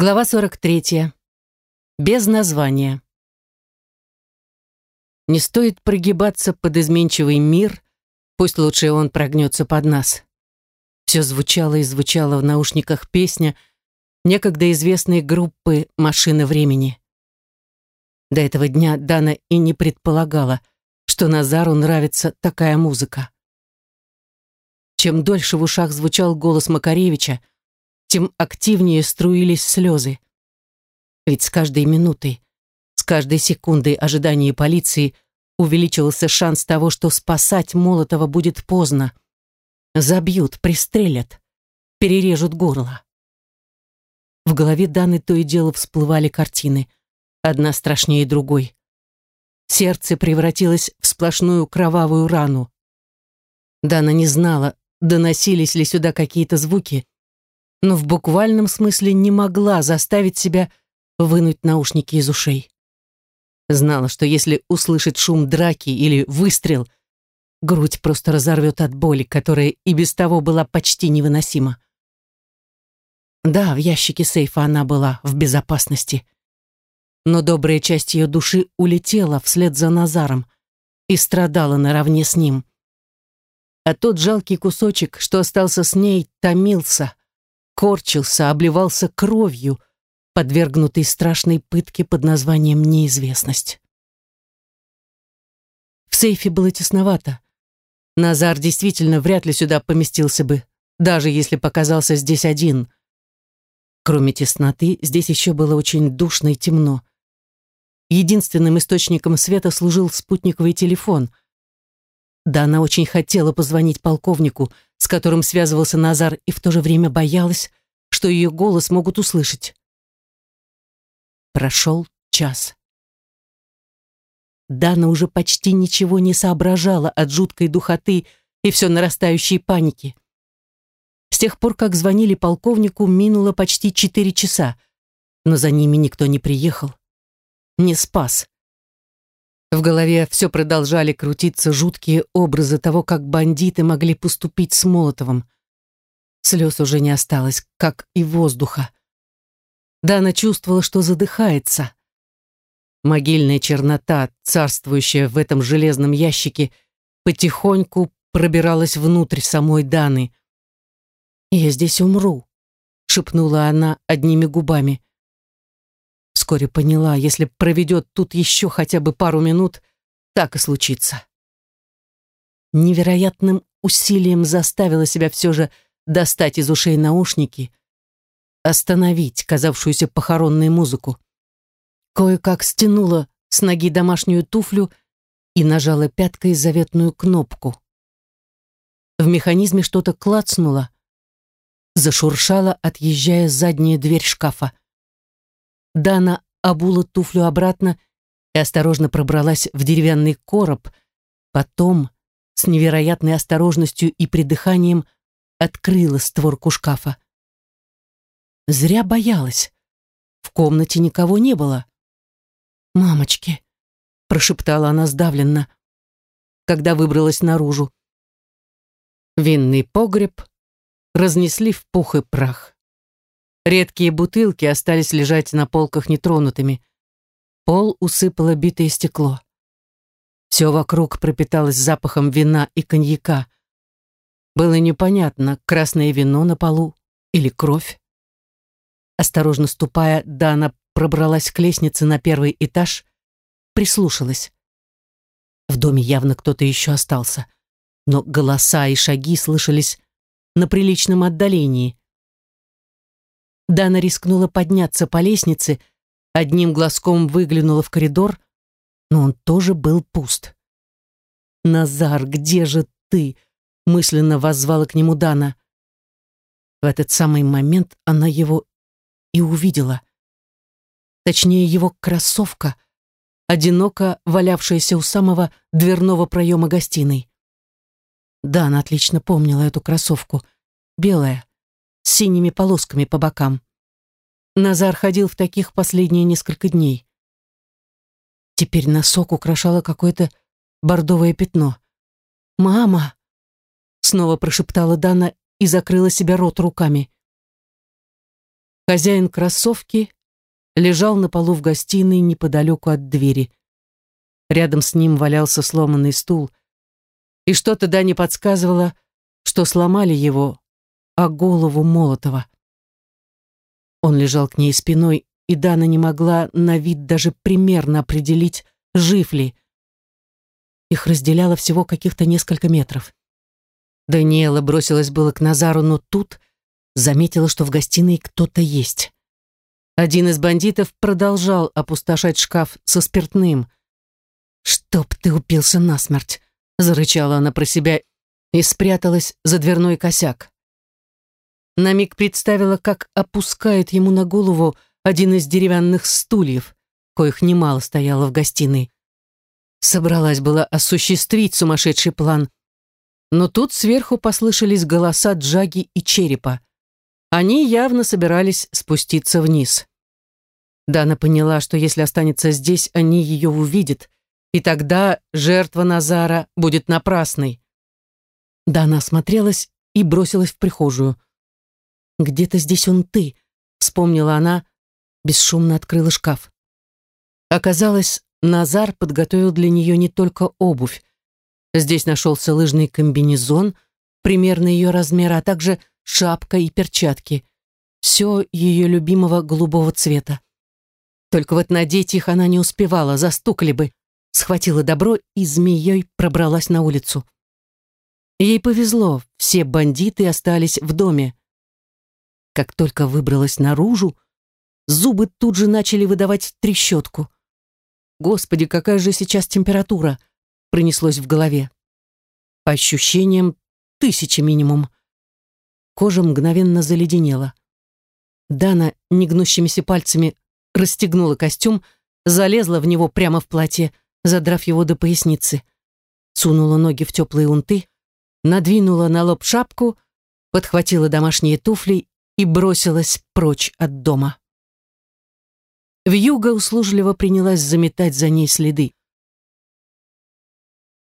Глава 43. Без названия. Не стоит прогибаться под изменчивый мир, пусть лучше он прогнется под нас. Все звучало и звучало в наушниках песня некогда известной группы «Машина времени». До этого дня Дана и не предполагала, что Назару нравится такая музыка. Чем дольше в ушах звучал голос Макаревича, тем активнее струились слезы. Ведь с каждой минутой, с каждой секундой ожидания полиции увеличивался шанс того, что спасать Молотова будет поздно. Забьют, пристрелят, перережут горло. В голове Даны то и дело всплывали картины, одна страшнее другой. Сердце превратилось в сплошную кровавую рану. Дана не знала, доносились ли сюда какие-то звуки, но в буквальном смысле не могла заставить себя вынуть наушники из ушей. Знала, что если услышит шум драки или выстрел, грудь просто разорвет от боли, которая и без того была почти невыносима. Да, в ящике сейфа она была в безопасности. Но добрая часть ее души улетела вслед за Назаром и страдала наравне с ним. А тот жалкий кусочек, что остался с ней, томился, корчился, обливался кровью, подвергнутый страшной пытке под названием «неизвестность». В сейфе было тесновато. Назар действительно вряд ли сюда поместился бы, даже если показался здесь один. Кроме тесноты, здесь еще было очень душно и темно. Единственным источником света служил спутниковый телефон. Да, она очень хотела позвонить полковнику, с которым связывался Назар, и в то же время боялась, что ее голос могут услышать. Прошел час. Дана уже почти ничего не соображала от жуткой духоты и все нарастающей паники. С тех пор, как звонили полковнику, минуло почти четыре часа, но за ними никто не приехал. Не спас. В голове все продолжали крутиться жуткие образы того, как бандиты могли поступить с Молотовым. Слез уже не осталось, как и воздуха. Дана чувствовала, что задыхается. Могильная чернота, царствующая в этом железном ящике, потихоньку пробиралась внутрь самой Даны. «Я здесь умру», — шепнула она одними губами. Вскоре поняла, если проведет тут еще хотя бы пару минут, так и случится. Невероятным усилием заставила себя все же достать из ушей наушники, остановить казавшуюся похоронной музыку. Кое-как стянула с ноги домашнюю туфлю и нажала пяткой заветную кнопку. В механизме что-то клацнуло, зашуршала, отъезжая задняя дверь шкафа. Дана обула туфлю обратно и осторожно пробралась в деревянный короб, потом, с невероятной осторожностью и придыханием, открыла створку шкафа. Зря боялась. В комнате никого не было. «Мамочки!» — прошептала она сдавленно, когда выбралась наружу. Винный погреб разнесли в пух и прах. Редкие бутылки остались лежать на полках нетронутыми. Пол усыпало битое стекло. Все вокруг пропиталось запахом вина и коньяка. Было непонятно, красное вино на полу или кровь. Осторожно ступая, Дана пробралась к лестнице на первый этаж, прислушалась. В доме явно кто-то еще остался, но голоса и шаги слышались на приличном отдалении. Дана рискнула подняться по лестнице, одним глазком выглянула в коридор, но он тоже был пуст. «Назар, где же ты?» — мысленно воззвала к нему Дана. В этот самый момент она его и увидела. Точнее, его кроссовка, одиноко валявшаяся у самого дверного проема гостиной. Дана отлично помнила эту кроссовку. Белая, с синими полосками по бокам. Назар ходил в таких последние несколько дней. Теперь носок украшало какое-то бордовое пятно. «Мама!» Снова прошептала Дана и закрыла себе рот руками. Хозяин кроссовки лежал на полу в гостиной неподалеку от двери. Рядом с ним валялся сломанный стул, и что-то Дане подсказывало, что сломали его, а голову Молотова. Он лежал к ней спиной, и Дана не могла на вид даже примерно определить, жив ли. Их разделяло всего каких-то несколько метров. Даниэла бросилась было к Назару, но тут заметила, что в гостиной кто-то есть. Один из бандитов продолжал опустошать шкаф со спиртным. «Чтоб ты упился насмерть!» — зарычала она про себя и спряталась за дверной косяк. На миг представила, как опускает ему на голову один из деревянных стульев, коих немало стояло в гостиной. Собралась была осуществить сумасшедший план, но тут сверху послышались голоса Джаги и Черепа. Они явно собирались спуститься вниз. Дана поняла, что если останется здесь, они ее увидят, и тогда жертва Назара будет напрасной. Дана осмотрелась и бросилась в прихожую. «Где-то здесь он ты», — вспомнила она, бесшумно открыла шкаф. Оказалось, Назар подготовил для нее не только обувь. Здесь нашелся лыжный комбинезон, примерно ее размера, а также шапка и перчатки. Все ее любимого голубого цвета. Только вот надеть их она не успевала, застукали бы. Схватила добро и змеей пробралась на улицу. Ей повезло, все бандиты остались в доме. Как только выбралась наружу, зубы тут же начали выдавать трещотку. «Господи, какая же сейчас температура!» пронеслось в голове. По ощущениям, тысячи минимум. Кожа мгновенно заледенела. Дана негнущимися пальцами расстегнула костюм, залезла в него прямо в платье, задрав его до поясницы. Сунула ноги в теплые унты, надвинула на лоб шапку, подхватила домашние туфли и бросилась прочь от дома. Вьюга услужливо принялась заметать за ней следы.